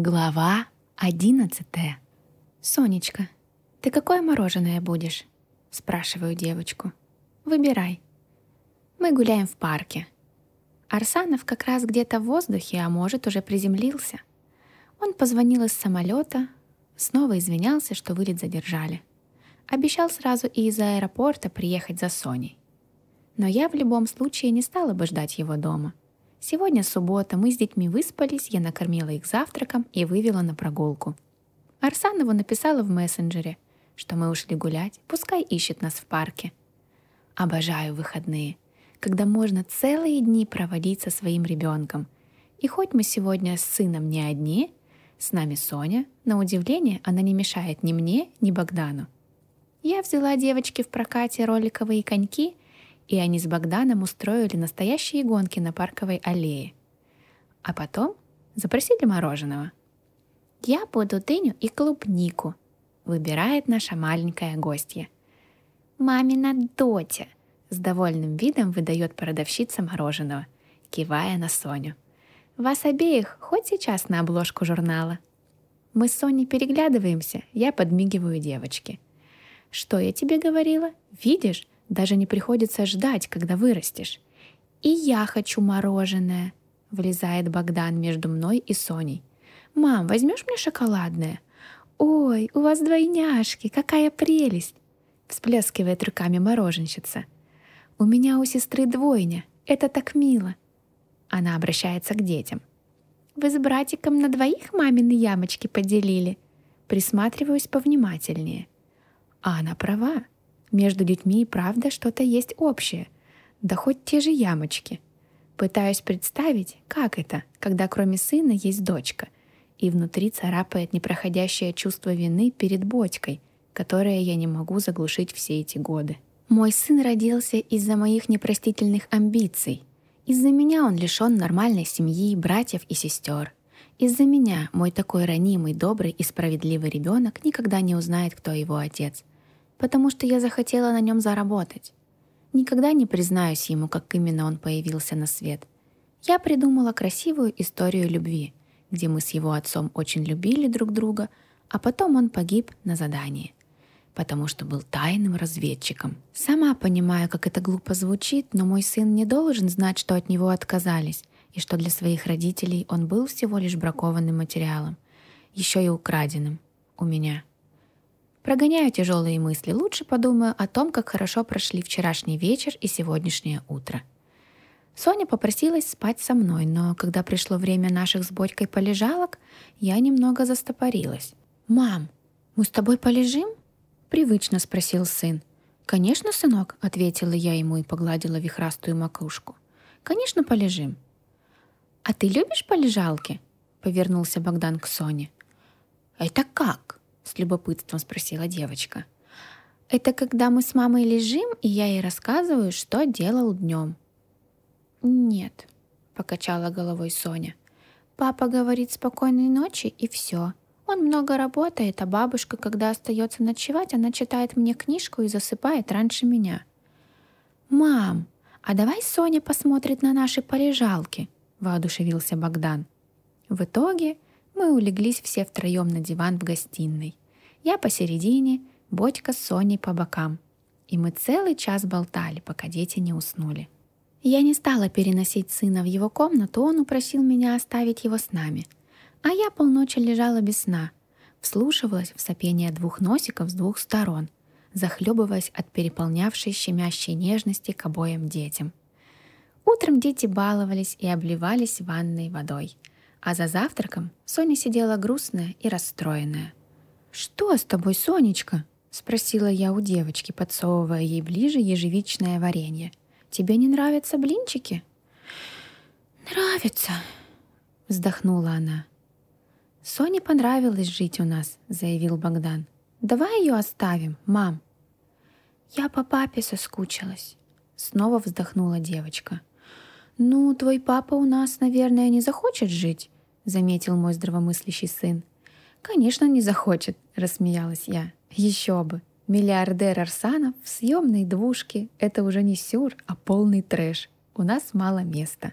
Глава одиннадцатая. «Сонечка, ты какое мороженое будешь?» Спрашиваю девочку. «Выбирай». Мы гуляем в парке. Арсанов как раз где-то в воздухе, а может, уже приземлился. Он позвонил из самолета, снова извинялся, что вылет задержали. Обещал сразу и из аэропорта приехать за Соней. Но я в любом случае не стала бы ждать его дома. Сегодня суббота, мы с детьми выспались, я накормила их завтраком и вывела на прогулку. Арсанову написала в мессенджере, что мы ушли гулять, пускай ищет нас в парке. Обожаю выходные, когда можно целые дни проводить со своим ребенком. И хоть мы сегодня с сыном не одни, с нами Соня, на удивление она не мешает ни мне, ни Богдану. Я взяла девочке в прокате роликовые коньки, и они с Богданом устроили настоящие гонки на парковой аллее. А потом запросили мороженого. «Я буду дыню и клубнику», — выбирает наша маленькая гостья. «Мамина дотя», — с довольным видом выдает продавщица мороженого, кивая на Соню. «Вас обеих хоть сейчас на обложку журнала». Мы с Соней переглядываемся, я подмигиваю девочке — что я тебе говорила? Видишь, даже не приходится ждать, когда вырастешь. И я хочу мороженое, влезает Богдан между мной и Соней. Мам, возьмешь мне шоколадное? Ой, у вас двойняшки, какая прелесть! Всплескивает руками мороженщица. У меня у сестры двойня, это так мило. Она обращается к детям. Вы с братиком на двоих мамины ямочки поделили? Присматриваюсь повнимательнее — а она права. Между детьми и правда что-то есть общее. Да хоть те же ямочки. Пытаюсь представить, как это, когда кроме сына есть дочка, и внутри царапает непроходящее чувство вины перед бочкой, которое я не могу заглушить все эти годы. Мой сын родился из-за моих непростительных амбиций. Из-за меня он лишен нормальной семьи, братьев и сестер. Из-за меня мой такой ранимый, добрый и справедливый ребенок никогда не узнает, кто его отец потому что я захотела на нем заработать. Никогда не признаюсь ему, как именно он появился на свет. Я придумала красивую историю любви, где мы с его отцом очень любили друг друга, а потом он погиб на задании, потому что был тайным разведчиком. Сама понимаю, как это глупо звучит, но мой сын не должен знать, что от него отказались, и что для своих родителей он был всего лишь бракованным материалом, еще и украденным у меня. Прогоняю тяжелые мысли, лучше подумаю о том, как хорошо прошли вчерашний вечер и сегодняшнее утро. Соня попросилась спать со мной, но когда пришло время наших с Бодькой полежалок, я немного застопорилась. «Мам, мы с тобой полежим?» — привычно спросил сын. «Конечно, сынок», — ответила я ему и погладила вихрастую макушку. «Конечно, полежим». «А ты любишь полежалки?» — повернулся Богдан к Соне. «Это как?» С любопытством спросила девочка. Это когда мы с мамой лежим, и я ей рассказываю, что делал днем. Нет, покачала головой Соня. Папа говорит спокойной ночи и все. Он много работает, а бабушка, когда остается ночевать, она читает мне книжку и засыпает раньше меня. «Мам, а давай Соня посмотрит на наши полежалки», — воодушевился Богдан. В итоге мы улеглись все втроем на диван в гостиной. Я посередине, Бодька с Соней по бокам. И мы целый час болтали, пока дети не уснули. Я не стала переносить сына в его комнату, он упросил меня оставить его с нами. А я полночи лежала без сна, вслушивалась в сопение двух носиков с двух сторон, захлебываясь от переполнявшей щемящей нежности к обоим детям. Утром дети баловались и обливались ванной водой — а за завтраком Соня сидела грустная и расстроенная. «Что с тобой, Сонечка?» — спросила я у девочки, подсовывая ей ближе ежевичное варенье. «Тебе не нравятся блинчики?» «Нравится», — вздохнула она. «Соне понравилось жить у нас», — заявил Богдан. «Давай ее оставим, мам». «Я по папе соскучилась», — снова вздохнула девочка. «Ну, твой папа у нас, наверное, не захочет жить», — заметил мой здравомыслящий сын. «Конечно, не захочет», — рассмеялась я. «Еще бы! Миллиардер Арсанов в съемной двушке — это уже не сюр, а полный трэш. У нас мало места».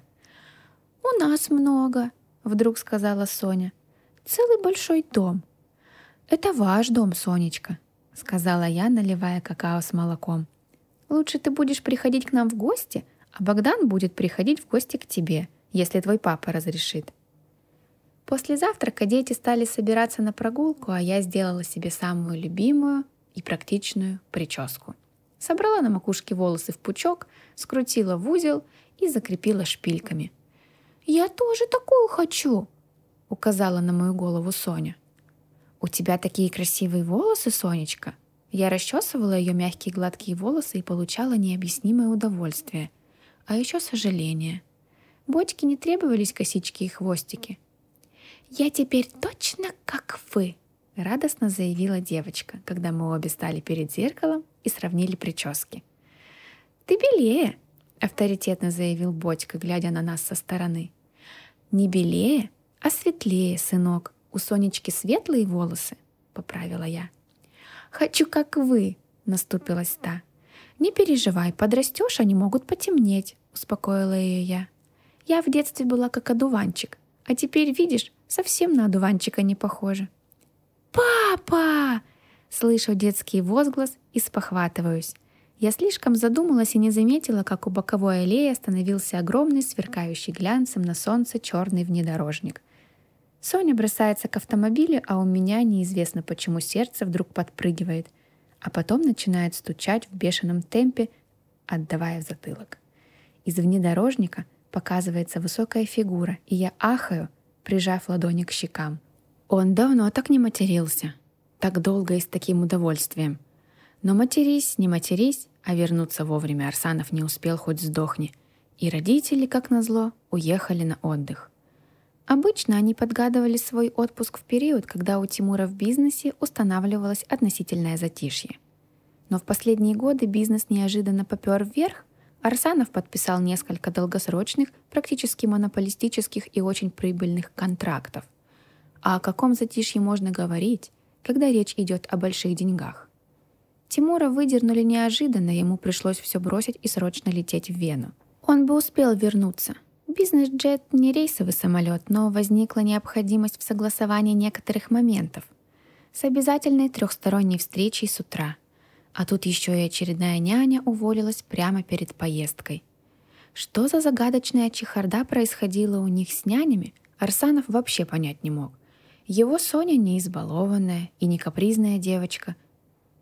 «У нас много», — вдруг сказала Соня. целый большой дом. Это ваш дом, Сонечка, сказала я, наливая какао с молоком. Лучше ты будешь приходить к нам в гости, а Богдан будет приходить в гости к тебе, если твой папа разрешит. После завтрака дети стали собираться на прогулку, а я сделала себе самую любимую и практичную прическу. Собрала на макушке волосы в пучок, скрутила в узел и закрепила шпильками. «Я тоже такую хочу!» — указала на мою голову Соня. «У тебя такие красивые волосы, Сонечка!» Я расчесывала ее мягкие гладкие волосы и получала необъяснимое удовольствие, а еще сожаление. Бочке не требовались косички и хвостики. «Я теперь точно как вы!» — радостно заявила девочка, когда мы обе стали перед зеркалом и сравнили прически. «Ты белее!» — авторитетно заявил Бодька, глядя на нас со стороны. «Не белее, а светлее, сынок. У Сонечки светлые волосы», — поправила я. «Хочу, как вы», — наступилась та. «Не переживай, подрастешь, они могут потемнеть», — успокоила ее я. «Я в детстве была как одуванчик, а теперь, видишь, совсем на одуванчика не похожа». «Папа!» — слышу детский возглас и спохватываюсь. Я слишком задумалась и не заметила, как у боковой аллеи остановился огромный, сверкающий глянцем на солнце черный внедорожник. Соня бросается к автомобилю, а у меня неизвестно почему сердце вдруг подпрыгивает, а потом начинает стучать в бешеном темпе, отдавая в затылок. Из внедорожника показывается высокая фигура, и я ахаю, прижав ладони к щекам. Он давно так не матерился, так долго и с таким удовольствием. Но матерись, не матерись, а вернуться вовремя Арсанов не успел хоть сдохни. И родители, как назло, уехали на отдых. Обычно они подгадывали свой отпуск в период, когда у Тимура в бизнесе устанавливалось относительное затишье. Но в последние годы бизнес неожиданно попер вверх, Арсанов подписал несколько долгосрочных, практически монополистических и очень прибыльных контрактов. А о каком затишье можно говорить, когда речь идет о больших деньгах? Тимура выдернули неожиданно, ему пришлось все бросить и срочно лететь в Вену. Он бы успел вернуться. Бизнес-джет не рейсовый самолет, но возникла необходимость в согласовании некоторых моментов. С обязательной трехсторонней встречей с утра. А тут еще и очередная няня уволилась прямо перед поездкой. Что за загадочная чехарда происходила у них с нянями, Арсанов вообще понять не мог. Его Соня не избалованная и не капризная девочка –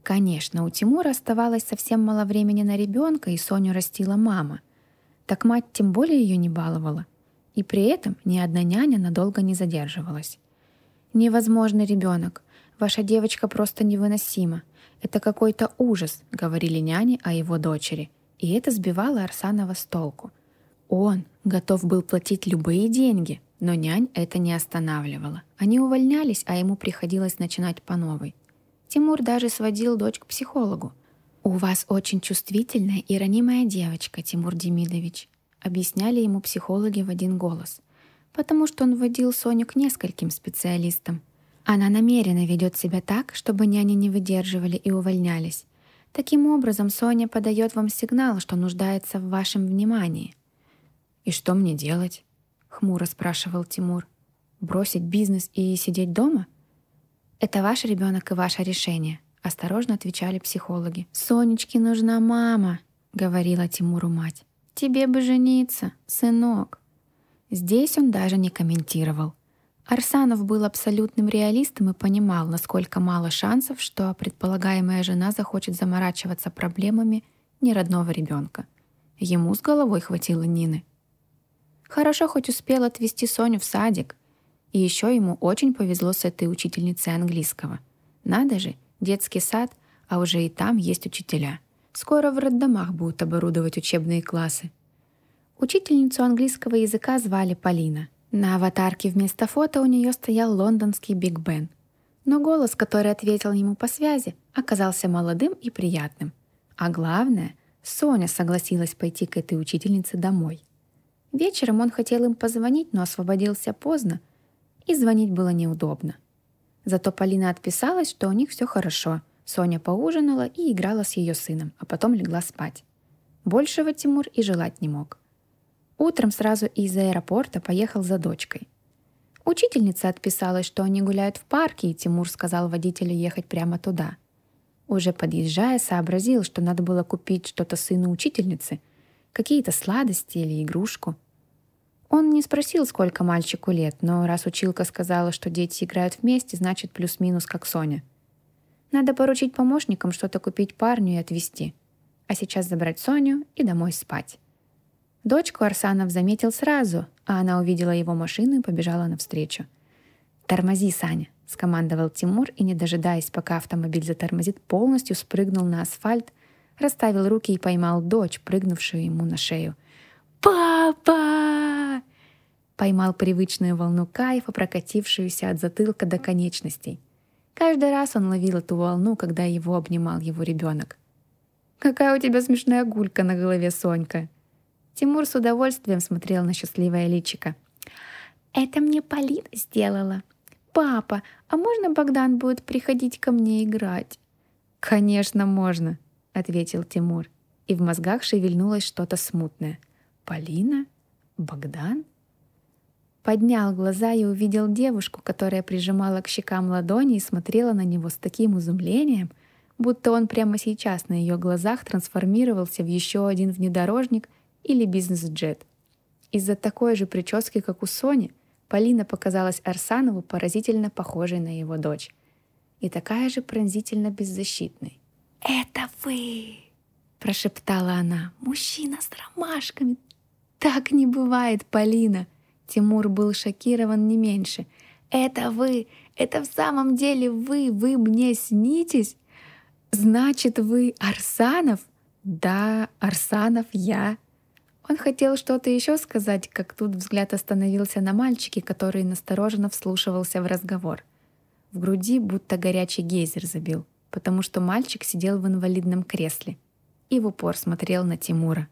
Конечно, у Тимура оставалось совсем мало времени на ребенка, и Соню растила мама. Так мать тем более ее не баловала. И при этом ни одна няня надолго не задерживалась. «Невозможный ребенок. Ваша девочка просто невыносима. Это какой-то ужас», — говорили няни о его дочери. И это сбивало Арсанова с толку. Он готов был платить любые деньги, но нянь это не останавливало. Они увольнялись, а ему приходилось начинать по новой. Тимур даже сводил дочь к психологу. «У вас очень чувствительная и ранимая девочка, Тимур Демидович», объясняли ему психологи в один голос, потому что он вводил Соню к нескольким специалистам. Она намеренно ведет себя так, чтобы няни не выдерживали и увольнялись. Таким образом, Соня подает вам сигнал, что нуждается в вашем внимании. «И что мне делать?» — хмуро спрашивал Тимур. «Бросить бизнес и сидеть дома?» «Это ваш ребенок и ваше решение», — осторожно отвечали психологи. «Сонечке нужна мама», — говорила Тимуру мать. «Тебе бы жениться, сынок». Здесь он даже не комментировал. Арсанов был абсолютным реалистом и понимал, насколько мало шансов, что предполагаемая жена захочет заморачиваться проблемами неродного ребенка. Ему с головой хватило Нины. Хорошо хоть успел отвезти Соню в садик, и еще ему очень повезло с этой учительницей английского. Надо же, детский сад, а уже и там есть учителя. Скоро в роддомах будут оборудовать учебные классы. Учительницу английского языка звали Полина. На аватарке вместо фото у нее стоял лондонский Биг Бен. Но голос, который ответил ему по связи, оказался молодым и приятным. А главное, Соня согласилась пойти к этой учительнице домой. Вечером он хотел им позвонить, но освободился поздно — и звонить было неудобно. Зато Полина отписалась, что у них все хорошо. Соня поужинала и играла с ее сыном, а потом легла спать. Большего Тимур и желать не мог. Утром сразу из аэропорта поехал за дочкой. Учительница отписалась, что они гуляют в парке, и Тимур сказал водителю ехать прямо туда. Уже подъезжая, сообразил, что надо было купить что-то сыну учительницы, какие-то сладости или игрушку. Он не спросил, сколько мальчику лет, но раз училка сказала, что дети играют вместе, значит плюс-минус как Соня. Надо поручить помощникам что-то купить парню и отвезти. А сейчас забрать Соню и домой спать. Дочку Арсанов заметил сразу, а она увидела его машину и побежала навстречу. «Тормози, Саня», — скомандовал Тимур и, не дожидаясь, пока автомобиль затормозит, полностью спрыгнул на асфальт, расставил руки и поймал дочь, прыгнувшую ему на шею. «Папа!» Поймал привычную волну кайфа, прокатившуюся от затылка до конечностей. Каждый раз он ловил эту волну, когда его обнимал его ребенок. «Какая у тебя смешная гулька на голове, Сонька!» Тимур с удовольствием смотрел на счастливое личико. «Это мне Полина сделала. Папа, а можно Богдан будет приходить ко мне играть?» «Конечно, можно», — ответил Тимур. И в мозгах шевельнулось что-то смутное. «Полина? Богдан?» Поднял глаза и увидел девушку, которая прижимала к щекам ладони и смотрела на него с таким изумлением, будто он прямо сейчас на ее глазах трансформировался в еще один внедорожник — или бизнес-джет. Из-за такой же прически, как у Сони, Полина показалась Арсанову поразительно похожей на его дочь. И такая же пронзительно беззащитной. «Это вы!» – прошептала она. «Мужчина с ромашками!» «Так не бывает, Полина!» Тимур был шокирован не меньше. «Это вы! Это в самом деле вы! Вы мне снитесь? Значит, вы Арсанов?» «Да, Арсанов, я!» Он хотел что-то еще сказать, как тут взгляд остановился на мальчике, который настороженно вслушивался в разговор. В груди будто горячий гейзер забил, потому что мальчик сидел в инвалидном кресле и в упор смотрел на Тимура.